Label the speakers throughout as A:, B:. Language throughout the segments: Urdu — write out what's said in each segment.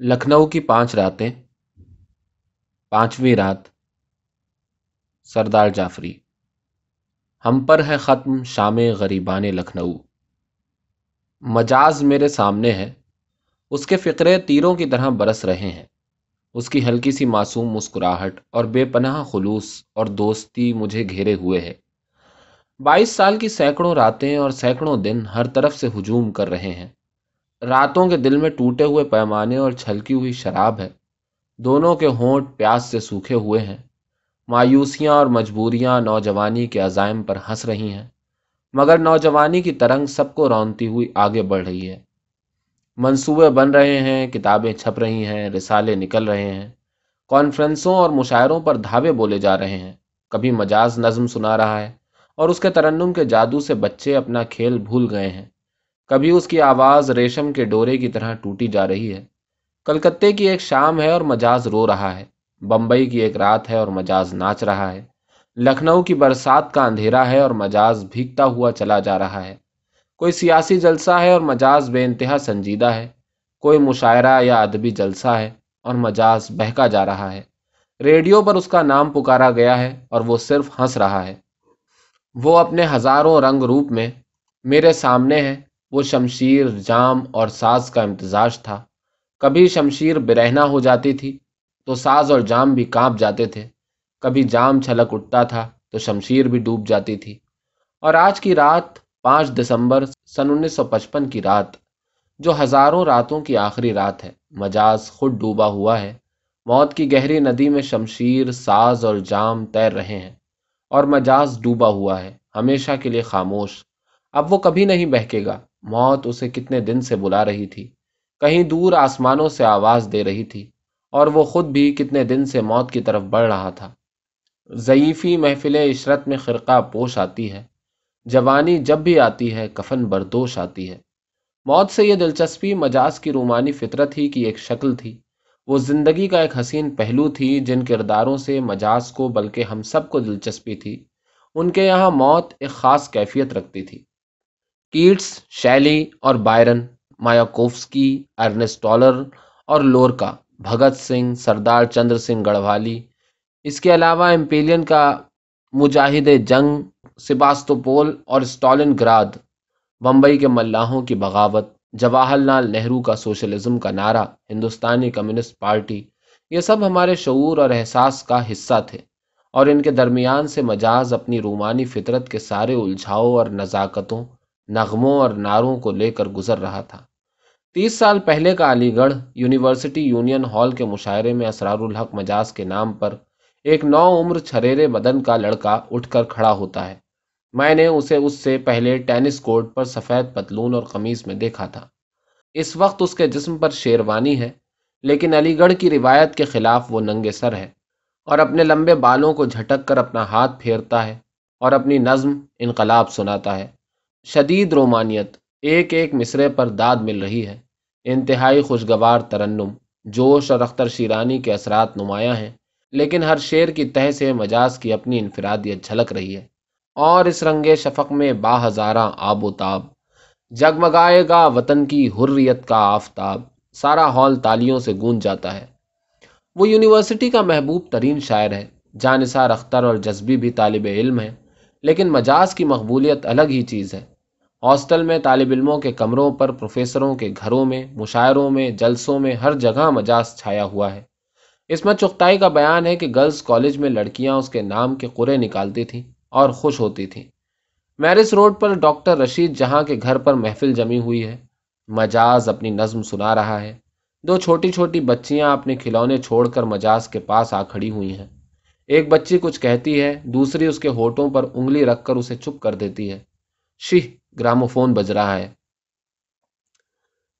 A: لکھنؤ کی پانچ راتیں، پانچویں رات، سردار جعفری۔ ہم پر ہے ختم شام غریبان لکھنؤ۔ مجاز میرے سامنے ہے، اس کے فقرے تیروں کی طرح برس رہے ہیں۔ اس کی ہلکی سی معصوم مسکراہٹ اور بے پناہ خلوص اور دوستی مجھے گھیرے ہوئے ہے۔ بائیس سال کی سینکڑوں راتیں اور سینکڑوں دن ہر طرف سے ہجوم کر رہے ہیں۔ راتوں کے دل میں ٹوٹے ہوئے پیمانے اور چھلکی ہوئی شراب ہے۔ دونوں کے ہونٹ پیاس سے سوکھے ہوئے ہیں۔ مایوسیاں اور مجبوریاں نوجوانی کے عزائم پر ہنس رہی ہیں۔ مگر نوجوانی کی ترنگ سب کو رونتی ہوئی آگے بڑھ رہی ہے۔ منصوبے بن رہے ہیں، کتابیں چھپ رہی ہیں، رسالے نکل رہے ہیں۔ کانفرنسوں اور مشاعروں پر دھاوے بولے جا رہے ہیں۔ کبھی مجاز نظم سنا رہا ہے اور اس کے ترنم کے جادو سے بچے اپنا کھیل بھول گئے ہیں۔ کبھی اس کی آواز ریشم کے ڈورے کی طرح ٹوٹی جا رہی ہے۔ کلکتے کی ایک شام ہے اور مجاز رو رہا ہے۔ بمبئی کی ایک رات ہے اور مجاز ناچ رہا ہے۔ لکھنؤ کی برسات کا اندھیرا ہے اور مجاز بھیگتا ہوا چلا جا رہا ہے۔ کوئی سیاسی جلسہ ہے اور مجاز بے انتہا سنجیدہ ہے۔ کوئی مشاعرہ یا ادبی جلسہ ہے اور مجاز بہکا جا رہا ہے۔ ریڈیو پر اس کا نام پکارا گیا ہے اور وہ صرف ہنس رہا ہے۔ وہ اپنے ہزاروں رنگ روپ میں میرے سامنے ہے۔ وہ شمشیر جام اور ساز کا امتزاج تھا۔ کبھی شمشیر برہنا ہو جاتی تھی تو ساز اور جام بھی کانپ جاتے تھے۔ کبھی جام چھلک اٹھتا تھا تو شمشیر بھی ڈوب جاتی تھی۔ اور آج کی رات پانچ دسمبر سن انیس سو پچپن کی رات، جو ہزاروں راتوں کی آخری رات ہے، مجاز خود ڈوبا ہوا ہے۔ موت کی گہری ندی میں شمشیر، ساز اور جام تیر رہے ہیں اور مجاز ڈوبا ہوا ہے۔ ہمیشہ کے لیے خاموش۔ اب وہ کبھی نہیں بہکے گا۔ موت اسے کتنے دن سے بلا رہی تھی۔ کہیں دور آسمانوں سے آواز دے رہی تھی اور وہ خود بھی کتنے دن سے موت کی طرف بڑھ رہا تھا۔ ضعیفی محفل عشرت میں خرقہ پوش آتی ہے۔ جوانی جب بھی آتی ہے، کفن بردوش آتی ہے۔ موت سے یہ دلچسپی مجاز کی رومانی فطرت ہی کی ایک شکل تھی۔ وہ زندگی کا ایک حسین پہلو تھی جن کرداروں سے مجاز کو، بلکہ ہم سب کو دلچسپی تھی۔ ان کے یہاں موت ایک خاص کیفیت رکھتی تھی۔ کیٹس شیلی اور بائرن مایاکوفسکی ارنسٹولر اور لورکا، بھگت سنگھ، سردار چندر سنگھ گڑھوالی۔ اس کے علاوہ امپیلین کا مجاہد جنگ سباستوپول اور اسٹالن گراد بمبئی کے ملاحوں کی بغاوت، جواہر لال نہرو کا سوشلزم کا نعرہ، ہندوستانی کمیونسٹ پارٹی، یہ سب ہمارے شعور اور احساس کا حصہ تھے اور ان کے درمیان سے مجاز اپنی رومانی فطرت کے سارے الجھاؤ اور نزاکتوں نغموں اور نعروں کو لے کر گزر رہا تھا۔ تیس سال پہلے کا علی گڑھ یونیورسٹی یونین ہال کے مشاعرے میں اسرار الحق مجاز کے نام پر ایک نو عمر چھریرے بدن کا لڑکا اٹھ کر کھڑا ہوتا ہے۔ میں نے اسے اس سے پہلے ٹینس کورٹ پر سفید پتلون اور قمیض میں دیکھا تھا۔ اس وقت اس کے جسم پر شیروانی ہے، لیکن علی گڑھ کی روایت کے خلاف وہ ننگے سر ہے اور اپنے لمبے بالوں کو جھٹک کر اپنا ہاتھ پھیرتا ہے اور اپنی نظم انقلاب سناتا ہے۔ شدید رومانیت، ایک ایک مصرے پر داد مل رہی ہے۔ انتہائی خوشگوار ترنم، جوش اور اختر شیرانی کے اثرات نمایاں ہیں، لیکن ہر شعر کی تہ سے مجاز کی اپنی انفرادیت جھلک رہی ہے۔ اور اس رنگ شفق میں با ہزارہ آب و تاب، جگمگائے گا وطن کی حریت کا آفتاب، سارا ہال تالیوں سے گونج جاتا ہے۔ وہ یونیورسٹی کا محبوب ترین شاعر ہے۔ جانثار اختر اور جذبی بھی طالب علم ہے لیکن مجاز کی مقبولیت الگ ہی چیز ہے۔ ہاسٹل میں طالب علموں کے کمروں پر پروفیسروں کے گھروں میں، مشاعروں میں، جلسوں میں ہر جگہ مجاز چھایا ہوا ہے۔ اس میں چختائی کا بیان ہے کہ گرلز کالج میں لڑکیاں اس کے نام کے قرے نکالتی تھیں اور خوش ہوتی تھیں۔ میرس روڈ پر ڈاکٹر رشید جہاں کے گھر پر محفل جمی ہوئی ہے، مجاز اپنی نظم سنا رہا ہے۔ دو چھوٹی چھوٹی بچیاں اپنے کھلونے چھوڑ کر مجاز کے پاس آ کھڑی ہوئی ہیں۔ ایک بچی کچھ کہتی ہے، دوسری اس کے ہوٹوں پر انگلی رکھ کر اسے چپ کر دیتی ہے۔ شہ گراموفون بج رہا ہے۔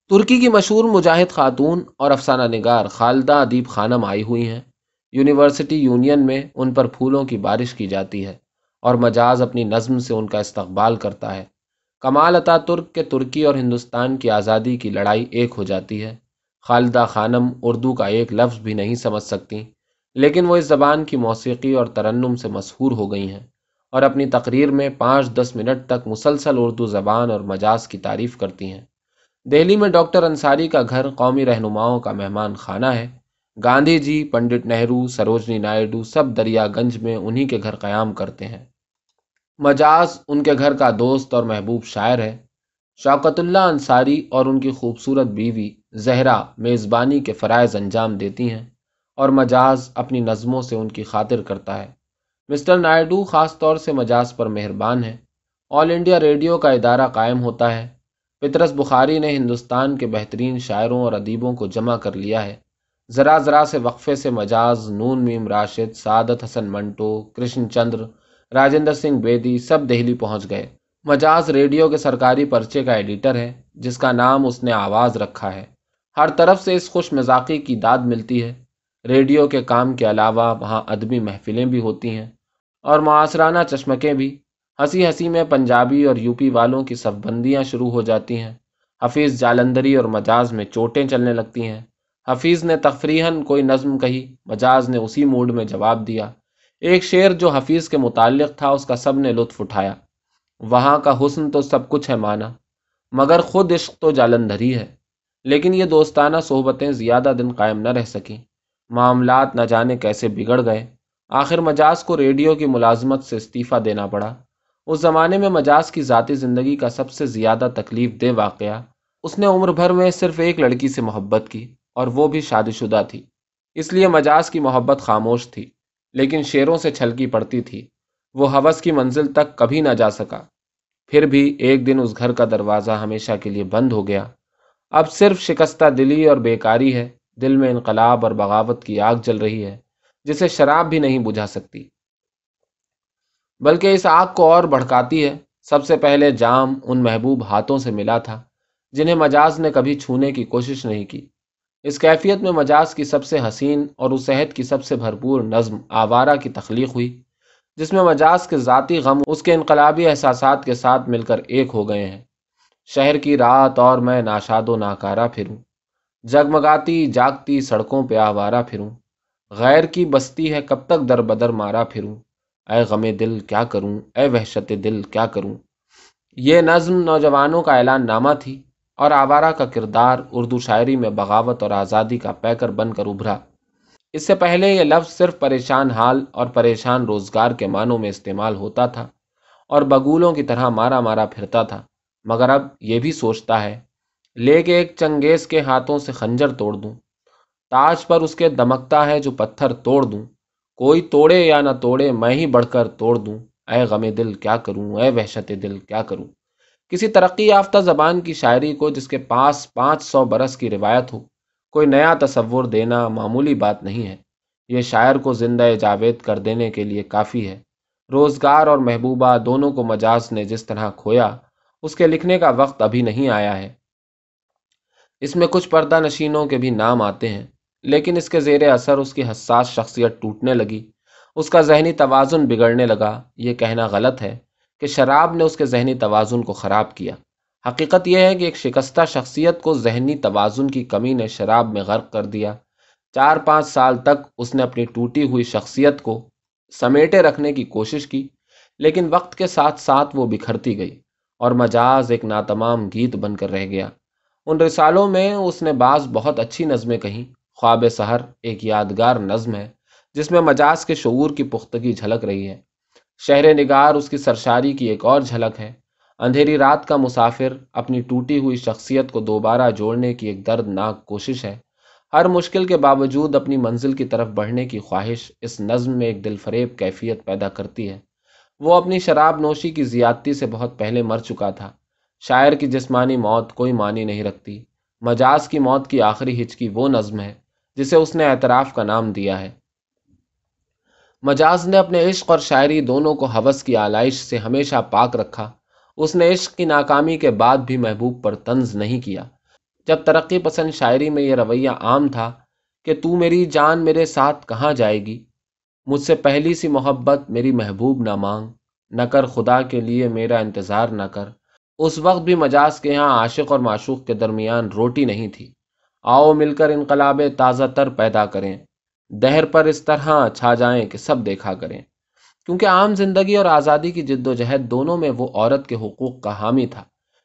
A: ترکی کی مشہور مجاہد خاتون اور افسانہ نگار خالدہ ادیب خانم آئی ہوئی ہیں۔ یونیورسٹی یونین میں ان پر پھولوں کی بارش کی جاتی ہے اور مجاز اپنی نظم سے ان کا استقبال کرتا ہے۔ کمال عطا ترک کے ترکی اور ہندوستان کی آزادی کی لڑائی ایک ہو جاتی ہے۔ خالدہ خانم اردو کا ایک لفظ بھی نہیں سمجھ سکتی، لیکن وہ اس زبان کی موسیقی اور ترنم سے مشہور ہو گئی ہیں۔ اور اپنی تقریر میں پانچ دس منٹ تک مسلسل اردو زبان اور مجاز کی تعریف کرتی ہیں۔ دہلی میں ڈاکٹر انصاری کا گھر قومی رہنماؤں کا مہمان خانہ ہے۔ گاندھی جی پنڈت نہرو، سروجنی نائڈو سب دریا گنج میں انہی کے گھر قیام کرتے ہیں۔ مجاز ان کے گھر کا دوست اور محبوب شاعر ہے۔ شوکت اللہ انصاری اور ان کی خوبصورت بیوی زہرا میزبانی کے فرائض انجام دیتی ہیں اور مجاز اپنی نظموں سے ان کی خاطر کرتا ہے۔ مسٹر نائڈو خاص طور سے مجاز پر مہربان ہے آل انڈیا ریڈیو کا ادارہ قائم ہوتا ہے۔ پطرس بخاری نے ہندوستان کے بہترین شاعروں اور ادیبوں کو جمع کر لیا ہے۔ ذرا ذرا سے وقفے سے مجاز نون میم راشد، سعادت حسن منٹو، کرشن چندر، راجندر سنگھ بیدی سب دہلی پہنچ گئے۔ مجاز ریڈیو کے سرکاری پرچے کا ایڈیٹر ہے، جس کا نام اس نے آواز رکھا ہے۔ ہر طرف سے اس خوش مزاقی کی داد ملتی ہے۔ ریڈیو کے کام کے علاوہ وہاں ادبی محفلیں بھی ہوتی ہیں اور معاصرانہ چشمکیں بھی۔ ہنسی ہنسی میں پنجابی اور یو پی والوں کی صف بندیاں شروع ہو جاتی ہیں۔ حفیظ جالندری اور مجاز میں چوٹیں چلنے لگتی ہیں۔ حفیظ نے تفریحاً کوئی نظم کہی، مجاز نے اسی موڈ میں جواب دیا۔ ایک شعر جو حفیظ کے متعلق تھا، اس کا سب نے لطف اٹھایا۔ وہاں کا حسن تو سب کچھ ہے مانا، مگر خود عشق تو جالندھری ہے۔ لیکن یہ دوستانہ صحبتیں زیادہ دن قائم نہ رہ سکیں۔ معاملات نہ جانے کیسے بگڑ گئے، آخر مجاز کو ریڈیو کی ملازمت سے استعفیٰ دینا پڑا۔ اس زمانے میں مجاز کی ذاتی زندگی کا سب سے زیادہ تکلیف دہ واقعہ، اس نے عمر بھر میں صرف ایک لڑکی سے محبت کی اور وہ بھی شادی شدہ تھی۔ اس لیے مجاز کی محبت خاموش تھی، لیکن شیروں سے چھلکی پڑتی تھی۔ وہ حوث کی منزل تک کبھی نہ جا سکا۔ پھر بھی ایک دن اس گھر کا دروازہ ہمیشہ کے لیے بند ہو گیا۔ اب صرف شکستہ دلی اور بیکاری ہے۔ دل میں انقلاب اور بغاوت کی آگ جل رہی ہے، جسے شراب بھی نہیں بجھا سکتی۔ بلکہ اس آگ کو اور بھڑکاتی ہے۔ سب سے پہلے جام ان محبوب ہاتھوں سے ملا تھا، جنہیں مجاز نے کبھی چھونے کی کوشش نہیں کی۔ اس کیفیت میں مجاز کی سب سے حسین اور اس عہد کی سب سے بھرپور نظم آوارہ کی تخلیق ہوئی، جس میں مجاز کے ذاتی غم، اس کے انقلابی احساسات کے ساتھ مل کر ایک ہو گئے ہیں۔ شہر کی رات اور میں ناشاد و ناکارہ پھروں۔ جگمگاتی، جاگتی سڑکوں پہ آوارہ پھروں۔ غیر کی بستی ہے کب تک در بدر مارا پھروں۔ اے غم دل، کیا کروں؟ اے وحشت دل، کیا کروں؟ یہ نظم نوجوانوں کا اعلان نامہ تھی اور آوارہ کا کردار اردو شاعری میں بغاوت اور آزادی کا پیکر بن کر ابھرا۔ اس سے پہلے یہ لفظ صرف پریشان حال اور پریشان روزگار کے معنوں میں استعمال ہوتا تھا اور بگولوں کی طرح مارا مارا پھرتا تھا، مگر اب یہ بھی سوچتا ہے لے کے ایک چنگیز کے ہاتھوں سے خنجر توڑ دوں۔ تاج پر اس کے دمکتا ہے جو پتھر توڑ دوں۔ کوئی توڑے یا نہ توڑے میں ہی بڑھ کر توڑ دوں۔ اے غم دل، کیا کروں؟ اے وحشت دل، کیا کروں؟ کسی ترقی یافتہ زبان کی شاعری کو جس کے پاس پانچ سو برس کی روایت ہو، کوئی نیا تصور دینا معمولی بات نہیں ہے۔ یہ شاعر کو زندہ جاوید کر دینے کے لیے کافی ہے۔ روزگار اور محبوبہ دونوں کو مجاز نے جس طرح کھویا، اس کے لکھنے کا وقت ابھی نہیں آیا ہے۔ اس میں کچھ پردہ نشینوں کے بھی نام آتے ہیں، لیکن اس کے زیر اثر اس کی حساس شخصیت ٹوٹنے لگی۔ اس کا ذہنی توازن بگڑنے لگا۔ یہ کہنا غلط ہے کہ شراب نے اس کے ذہنی توازن کو خراب کیا۔ حقیقت یہ ہے کہ ایک شکستہ شخصیت کو ذہنی توازن کی کمی نے شراب میں غرق کر دیا۔ چار پانچ سال تک اس نے اپنی ٹوٹی ہوئی شخصیت کو سمیٹے رکھنے کی کوشش کی، لیکن وقت کے ساتھ ساتھ وہ بکھرتی گئی اور مجاز ایک ناتمام گیت بن کر رہ گیا۔ ان رسالوں میں اس نے بعض بہت اچھی نظمیں کہیں۔ خواب سحر ایک یادگار نظم ہے، جس میں مجاز کے شعور کی پختگی جھلک رہی ہے۔ شہر نگار اس کی سرشاری کی ایک اور جھلک ہے۔ اندھیری رات کا مسافر اپنی ٹوٹی ہوئی شخصیت کو دوبارہ جوڑنے کی ایک دردناک کوشش ہے۔ ہر مشکل کے باوجود اپنی منزل کی طرف بڑھنے کی خواہش اس نظم میں ایک دل فریب کیفیت پیدا کرتی ہے۔ وہ اپنی شراب نوشی کی زیادتی سے بہت پہلے مر چکا تھا۔ شاعر کی جسمانی موت کوئی معنی نہیں رکھتی۔ مجاز کی موت کی آخری ہچکی وہ نظم ہے جسے اس نے اعتراف کا نام دیا ہے۔ مجاز نے اپنے عشق اور شاعری دونوں کو حوث کی آلائش سے ہمیشہ پاک رکھا۔ اس نے عشق کی ناکامی کے بعد بھی محبوب پر طنز نہیں کیا۔ جب ترقی پسند شاعری میں یہ رویہ عام تھا کہ تو میری جان میرے ساتھ کہاں جائے گی؟ مجھ سے پہلی سی محبت میری محبوب نہ مانگ، نہ کر خدا کے لیے میرا انتظار نہ کر۔ اس وقت بھی مجاز کے یہاں عاشق اور معشوق کے درمیان روٹی نہیں تھی۔ آؤ مل کر انقلاب تازہ تر پیدا کریں۔ دہر پر اس طرح چھا جائیں کہ سب دیکھا کریں۔ کیونکہ عام زندگی اور آزادی کی جد و جہد دونوں میں وہ عورت کے حقوق کا حامی تھا۔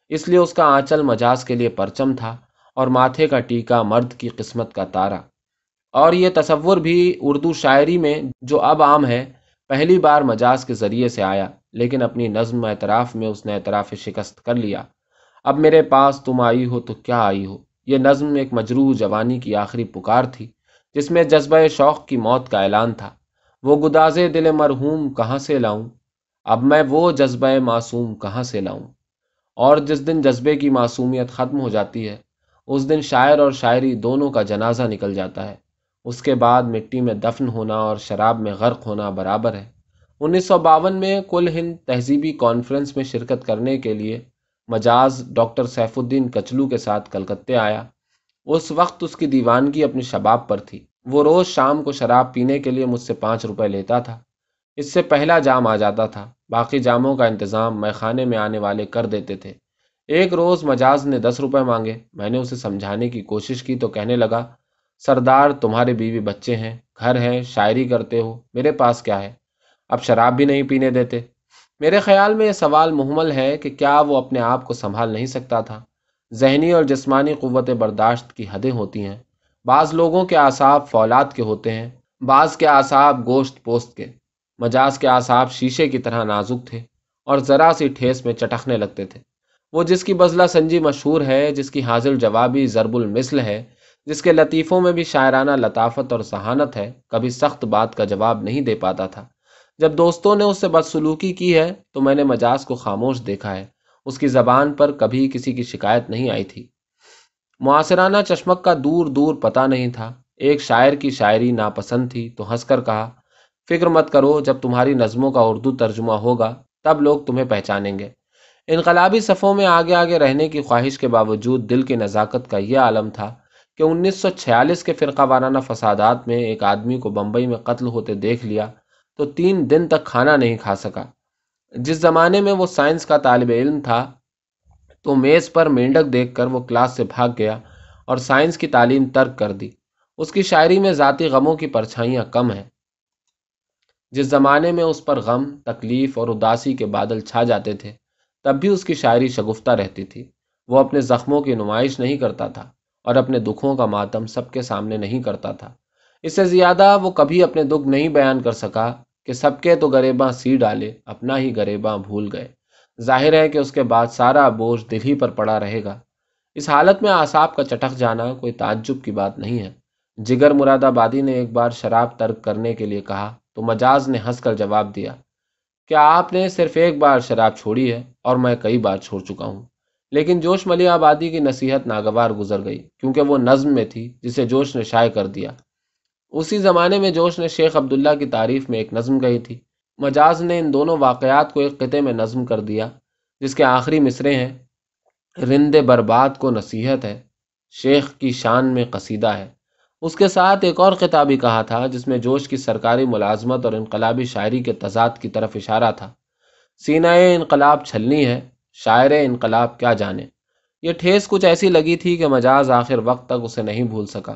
A: اس لیے اس کا آنچل مجاز کے لیے پرچم تھا اور ماتھے کا ٹیکا مرد کی قسمت کا تارا اور یہ تصور بھی اردو شاعری میں جو اب عام ہے پہلی بار مجاز کے ذریعے سے آیا، لیکن اپنی نظم اعتراف میں اس نے اعتراف شکست کر لیا۔ اب میرے پاس تم آئی ہو تو کیا آئی ہو؟ یہ نظم ایک مجروح جوانی کی آخری پکار تھی، جس میں جذبہ شوق کی موت کا اعلان تھا۔ وہ گداز دل مرحوم کہاں سے لاؤں؟ اب میں وہ جذبہ معصوم کہاں سے لاؤں؟ اور جس دن جذبے کی معصومیت ختم ہو جاتی ہے، اس دن شاعر اور شاعری دونوں کا جنازہ نکل جاتا ہے۔ اس کے بعد مٹی میں دفن ہونا اور شراب میں غرق ہونا برابر ہے۔ انیس سو باون میں کل ہند تہذیبی کانفرنس میں شرکت کرنے کے لیے مجاز ڈاکٹر سیف الدین کچلو کے ساتھ کلکتے آیا۔ اس وقت اس کی دیوانگی اپنی شباب پر تھی۔ وہ روز شام کو شراب پینے کے لیے مجھ سے پانچ روپے لیتا تھا۔ اس سے پہلا جام آ جاتا تھا۔ باقی جاموں کا انتظام میں خانے میں آنے والے کر دیتے تھے۔ ایک روز مجاز نے دس روپے مانگے۔ میں نے اسے سمجھانے کی کوشش کی تو کہنے لگا سردار، تمہارے بیوی بچے ہیں، گھر ہیں، شاعری کرتے ہو، میرے پاس کیا ہے؟ اب شراب بھی نہیں پینے دیتے۔ میرے خیال میں یہ سوال محمل ہے کہ کیا وہ اپنے آپ کو سنبھال نہیں سکتا تھا؟ ذہنی اور جسمانی قوت برداشت کی حدیں ہوتی ہیں۔ بعض لوگوں کے اعصاب فولاد کے ہوتے ہیں، بعض کے اعصاب گوشت پوست کے۔ مجاز کے اعصاب شیشے کی طرح نازک تھے اور ذرا سی ٹھیس میں چٹکنے لگتے تھے۔ وہ جس کی بزلہ سنجی مشہور ہے، جس کی حاضر جوابی ضرب المثل ہے جس کے لطیفوں میں بھی شاعرانہ لطافت اور ذہانت ہے، کبھی سخت بات کا جواب نہیں دے پاتا تھا۔ جب دوستوں نے اس سے بدسلوکی کی ہے، تو میں نے مجاز کو خاموش دیکھا ہے۔ اس کی زبان پر کبھی کسی کی شکایت نہیں آئی تھی۔ معاصرانہ چشمک کا دور دور پتہ نہیں تھا۔ ایک شاعر کی شاعری ناپسند تھی تو ہنس کر کہا، فکر مت کرو، جب تمہاری نظموں کا اردو ترجمہ ہوگا، تب لوگ تمہیں پہچانیں گے۔ انقلابی صفوں میں آگے آگے رہنے کی خواہش کے باوجود دل کی نزاکت کا یہ عالم تھا کہ انیس سو چھیالیس کے فرقہ وارانہ فسادات میں ایک آدمی کو بمبئی میں قتل ہوتے دیکھ لیا تو تین دن تک کھانا نہیں کھا سکا۔ جس زمانے میں وہ سائنس کا طالب علم تھا تو میز پر مینڈک دیکھ کر وہ کلاس سے بھاگ گیا اور سائنس کی تعلیم ترک کر دی۔ اس کی شاعری میں ذاتی غموں کی پرچھائیاں کم ہیں۔ جس زمانے میں اس پر غم، تکلیف اور اداسی کے بادل چھا جاتے تھے، تب بھی اس کی شاعری شگفتہ رہتی تھی۔ وہ اپنے زخموں کی نمائش نہیں کرتا تھا۔ اور اپنے دکھوں کا ماتم سب کے سامنے نہیں کرتا تھا۔ اس سے زیادہ وہ کبھی اپنے دکھ نہیں بیان کر سکا کہ سب کے تو گریباں سی ڈالے، اپنا ہی گریباں بھول گئے۔ ظاہر ہے کہ اس کے بعد سارا بوجھ دل ہی پر پڑا رہے گا۔ اس حالت میں آساب کا چٹک جانا کوئی تعجب کی بات نہیں ہے۔ جگر مراد آبادی نے ایک بار شراب ترک کرنے کے لیے کہا، تو مجاز نے ہنس کر جواب دیا، کیا آپ نے صرف ایک بار شراب چھوڑی ہے اور میں کئی بار چھوڑ چکا ہوں؟ لیکن جوش ملی آبادی کی نصیحت ناگوار گزر گئی، کیونکہ وہ نظم میں تھی، جسے جوش نے شائع کر دیا۔ اسی زمانے میں جوش نے شیخ عبداللہ کی تعریف میں ایک نظم گئی تھی۔ مجاز نے ان دونوں واقعات کو ایک قطعے میں نظم کر دیا، جس کے آخری مصرے ہیں، رند برباد کو نصیحت ہے، شیخ کی شان میں قصیدہ ہے۔ اس کے ساتھ ایک اور کتابی کہا تھا، جس میں جوش کی سرکاری ملازمت اور انقلابی شاعری کے تضاد کی طرف اشارہ تھا۔ سینہ انقلاب چھلنی ہے شاعر انقلاب کیا جانے۔ یہ ٹھیس کچھ ایسی لگی تھی کہ مجاز آخر وقت تک اسے نہیں بھول سکا۔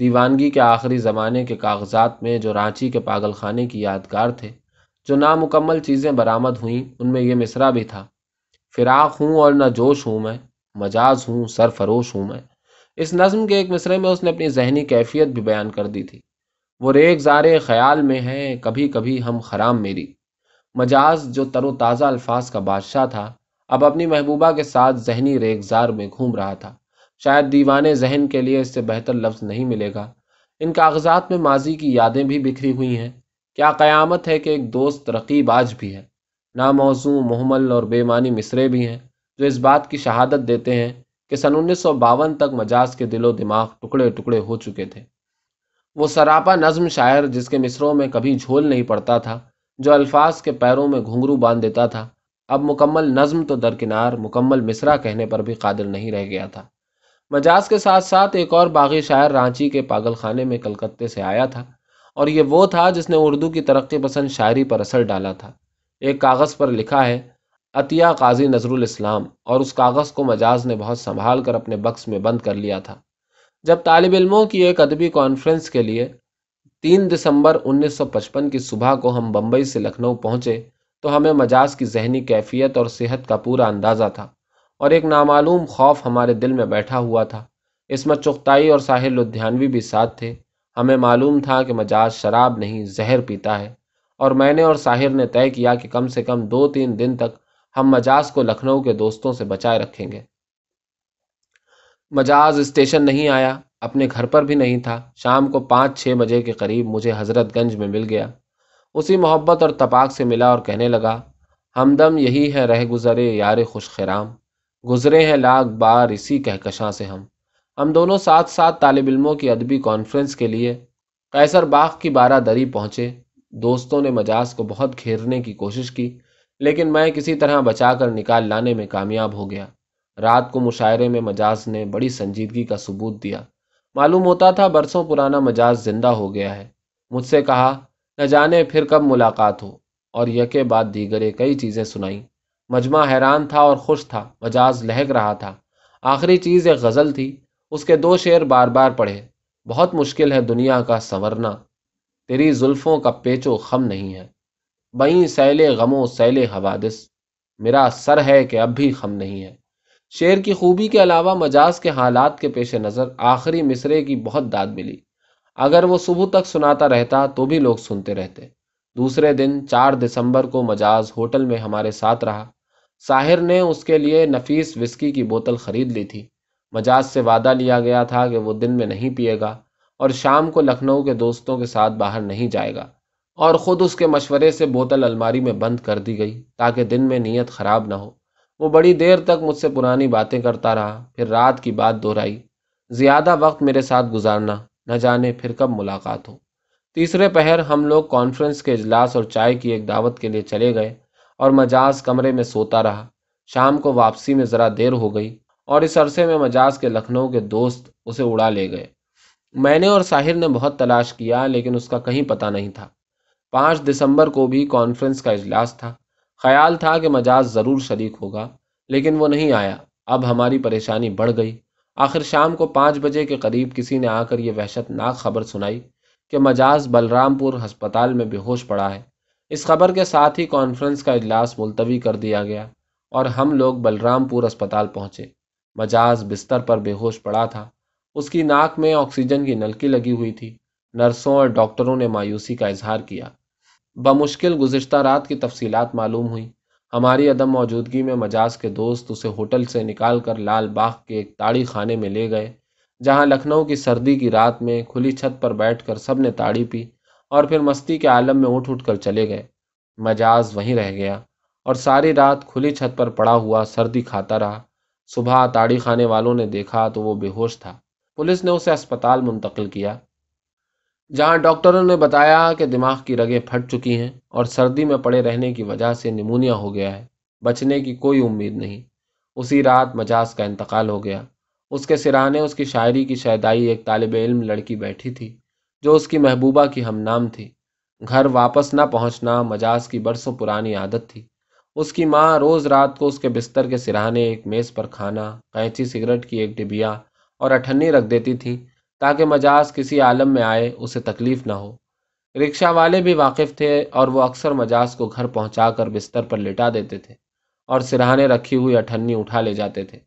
A: دیوانگی کے آخری زمانے کے کاغذات میں جو رانچی کے پاگل خانے کی یادگار تھے، جو نامکمل چیزیں برآمد ہوئیں، ان میں یہ مصرع بھی تھا۔ فراق ہوں اور نہ جوش ہوں میں، مجاز ہوں، سرفروش ہوں میں۔ اس نظم کے ایک مصرے میں اس نے اپنی ذہنی کیفیت بھی بیان کر دی تھی۔ وہ ریگ زار خیال میں ہے کبھی کبھی ہم خرام میری۔ مجاز جو تر و تازہ الفاظ کا بادشاہ تھا اب اپنی محبوبہ کے ساتھ ذہنی ریگزار میں گھوم رہا تھا۔ شاید دیوانے ذہن کے لیے اس سے بہتر لفظ نہیں ملے گا۔ ان کاغذات میں ماضی کی یادیں بھی بکھری ہوئی ہیں۔ کیا قیامت ہے کہ ایک دوست رقیب آج بھی ہے؟ ناموزوں، محمل اور بے معنی مصرے بھی ہیں جو اس بات کی شہادت دیتے ہیں کہ سن انیس سو باون تک مجاز کے دل و دماغ ٹکڑے ٹکڑے ہو چکے تھے۔ وہ سراپا نظم شاعر جس کے مصروں میں کبھی جھول نہیں پڑتا تھا، جو الفاظ کے پیروں میں گھنگرو باندھ دیتا تھا۔ اب مکمل نظم تو درکنار، مکمل مصرع کہنے پر بھی قادر نہیں رہ گیا تھا۔ مجاز کے ساتھ ساتھ ایک اور باغی شاعر رانچی کے پاگل خانے میں کلکتے سے آیا تھا اور یہ وہ تھا جس نے اردو کی ترقی پسند شاعری پر اثر ڈالا تھا۔ ایک کاغذ پر لکھا ہے، عطیہ قاضی نظر الاسلام اور اس کاغذ کو مجاز نے بہت سنبھال کر اپنے بکس میں بند کر لیا تھا۔ جب طالب علموں کی ایک ادبی کانفرنس کے لیے تین دسمبر انیس سو پچپن کی صبح کو ہم بمبئی سے لکھنؤ پہنچے تو ہمیں مجاز کی ذہنی کیفیت اور صحت کا پورا اندازہ تھا اور ایک نامعلوم خوف ہمارے دل میں بیٹھا ہوا تھا۔ عصمت چغتائی اور ساحل لدھیانوی بھی ساتھ تھے۔ ہمیں معلوم تھا کہ مجاز شراب نہیں، زہر پیتا ہے۔ اور میں نے اور ساحر نے طے کیا کہ کم سے کم دو تین دن تک ہم مجاز کو لکھنؤ کے دوستوں سے بچائے رکھیں گے۔ مجاز اسٹیشن نہیں آیا، اپنے گھر پر بھی نہیں تھا۔ شام کو پانچ چھ بجے کے قریب مجھے حضرت گنج میں مل گیا۔ اسی محبت اور تپاک سے ملا اور کہنے لگا، ہمدم یہی ہے رہ گزرے یار خوش خرام گزرے ہیں لاکھ بار اسی کہکشاں سے ہم۔ ہم دونوں ساتھ ساتھ طالب علموں کی ادبی کانفرنس کے لیے قیصر باغ کی بارہ دری پہنچے۔ دوستوں نے مجاز کو بہت گھیرنے کی کوشش کی، لیکن میں کسی طرح بچا کر نکال لانے میں کامیاب ہو گیا۔ رات کو مشاعرے میں مجاز نے بڑی سنجیدگی کا ثبوت دیا۔ معلوم ہوتا تھا برسوں پرانا مجاز زندہ ہو گیا ہے۔ مجھ سے کہا نہ جانے پھر کب ملاقات ہو۔ اور یکے بعد دیگرے کئی چیزیں سنائیں۔ مجمع حیران تھا اور خوش تھا، مجاز لہک رہا تھا۔ آخری چیز ایک غزل تھی، اس کے دو شعر بار بار پڑھے۔ بہت مشکل ہے دنیا کا سنورنا، تیری زلفوں کا پیچو خم نہیں ہے۔ بئیں سیل غموں سیل حوادث، میرا سر ہے کہ اب بھی خم نہیں ہے۔ شعر کی خوبی کے علاوہ مجاز کے حالات کے پیش نظر آخری مصرے کی بہت داد ملی۔ اگر وہ صبح تک سناتا رہتا تو بھی لوگ سنتے رہتے۔ دوسرے دن چار دسمبر کو مجاز ہوٹل میں ہمارے ساتھ رہا۔ ساحر نے اس کے لیے نفیس وسکی کی بوتل خرید لی تھی۔ مجاز سے وعدہ لیا گیا تھا کہ وہ دن میں نہیں پیے گا اور شام کو لکھنؤ کے دوستوں کے ساتھ باہر نہیں جائے گا۔ اور خود اس کے مشورے سے بوتل الماری میں بند کر دی گئی تاکہ دن میں نیت خراب نہ ہو۔ وہ بڑی دیر تک مجھ سے پرانی باتیں کرتا رہا۔ پھر رات کی بات دہرائی۔ زیادہ وقت میرے ساتھ گزارنا۔ نہ جانے پھر کب ملاقات ہو۔ تیسرے پہر ہم لوگ کانفرنس کے اجلاس اور چائے کی ایک دعوت کے لیے چلے گئے اور مجاز کمرے میں سوتا رہا۔ شام کو واپسی میں ذرا دیر ہو گئی اور اس عرصے میں مجاز کے لکھنؤ کے دوست اسے اڑا لے گئے۔ میں نے اور ساحر نے بہت تلاش کیا لیکن اس کا کہیں پتہ نہیں تھا۔ پانچ دسمبر کو بھی کانفرنس کا اجلاس تھا۔ خیال تھا کہ مجاز ضرور شریک ہوگا لیکن وہ نہیں آیا۔ اب ہماری پریشانی بڑھ گئی۔ آخر شام کو پانچ بجے کے قریب کسی نے آ کر یہ وحشت ناک خبر سنائی کہ مجاز بلرام پور ہسپتال میں بے ہوش پڑا ہے۔ اس خبر کے ساتھ ہی کانفرنس کا اجلاس ملتوی کر دیا گیا اور ہم لوگ بلرام پور اسپتال پہنچے۔ مجاز بستر پر بے ہوش پڑا تھا۔ اس کی ناک میں آکسیجن کی نلکی لگی ہوئی تھی۔ نرسوں اور ڈاکٹروں نے مایوسی کا اظہار کیا۔ بمشکل گزشتہ رات کی تفصیلات معلوم ہوئیں۔ ہماری عدم موجودگی میں مجاز کے دوست اسے ہوٹل سے نکال کر لال باغ کے ایک تاڑی خانے میں لے گئے، جہاں لکھنؤ کی سردی کی رات میں کھلی چھت پر بیٹھ کر سب نے تاڑی پی اور پھر مستی کے عالم میں اٹھ اٹھ کر چلے گئے۔ مجاز وہیں رہ گیا اور ساری رات کھلی چھت پر پڑا ہوا سردی کھاتا رہا۔ صبح تاڑی خانے والوں نے دیکھا تو وہ بے ہوش تھا۔ پولیس نے اسے اسپتال منتقل کیا۔ جہاں ڈاکٹروں نے بتایا کہ دماغ کی رگیں پھٹ چکی ہیں اور سردی میں پڑے رہنے کی وجہ سے نمونیا ہو گیا ہے، بچنے کی کوئی امید نہیں۔ اسی رات مجاز کا انتقال ہو گیا۔ اس کے سرانے اس کی شاعری کی شیدائی ایک طالب علم لڑکی بیٹھی تھی، جو اس کی محبوبہ کی ہم نام تھی۔ گھر واپس نہ پہنچنا مجاز کی برسوں پرانی عادت تھی۔ اس کی ماں روز رات کو اس کے بستر کے سرانے ایک میز پر کھانا، قینچی سگریٹ کی ایک ڈبیا اور اٹھنی رکھ دیتی تھی تاکہ مجاز کسی عالم میں آئے، اسے تکلیف نہ ہو۔ رکشہ والے بھی واقف تھے اور وہ اکثر مجاز کو گھر پہنچا کر بستر پر لٹا دیتے تھے اور سرہانے رکھی ہوئی اٹھنی اٹھا لے جاتے تھے۔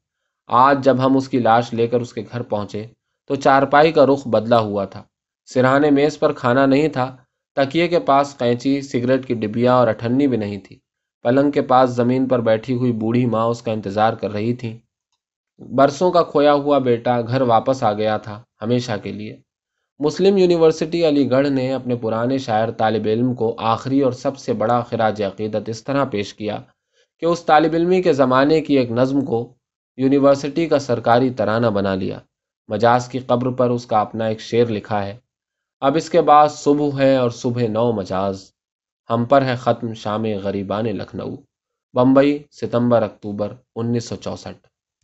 A: آج جب ہم اس کی لاش لے کر اس کے گھر پہنچے، تو چارپائی کا رخ بدلا ہوا تھا۔ سرہانے میز پر کھانا نہیں تھا، تکیے کے پاس قینچی، سگریٹ کی ڈبیا اور اٹھنی بھی نہیں تھی۔ پلنگ کے پاس زمین پر بیٹھی ہوئی بوڑھی ماں اس کا انتظار کر رہی تھی برسوں کا کھویا ہوا بیٹا گھر واپس آ گیا تھا ہمیشہ کے لیے۔ مسلم یونیورسٹی علی گڑھ نے اپنے پرانے شاعر طالب علم کو آخری اور سب سے بڑا خراج عقیدت اس طرح پیش کیا کہ اس طالب علمی کے زمانے کی ایک نظم کو یونیورسٹی کا سرکاری ترانہ بنا لیا۔ مجاز کی قبر پر اس کا اپنا ایک شعر لکھا ہے، اب اس کے بعد صبح ہے اور صبح نو مجاز، ہم پر ہے ختم شام غریبان لکھنؤ۔ بمبئی، ستمبر اکتوبر انیس سو چونسٹھ۔